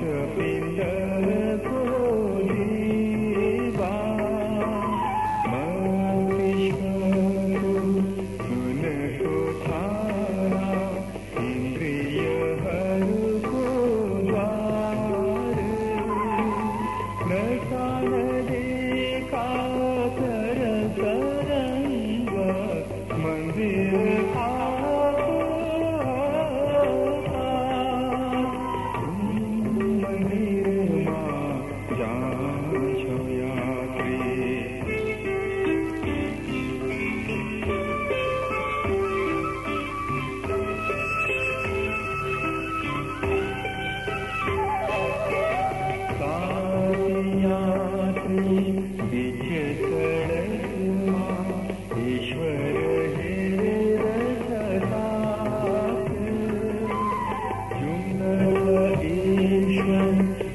To be the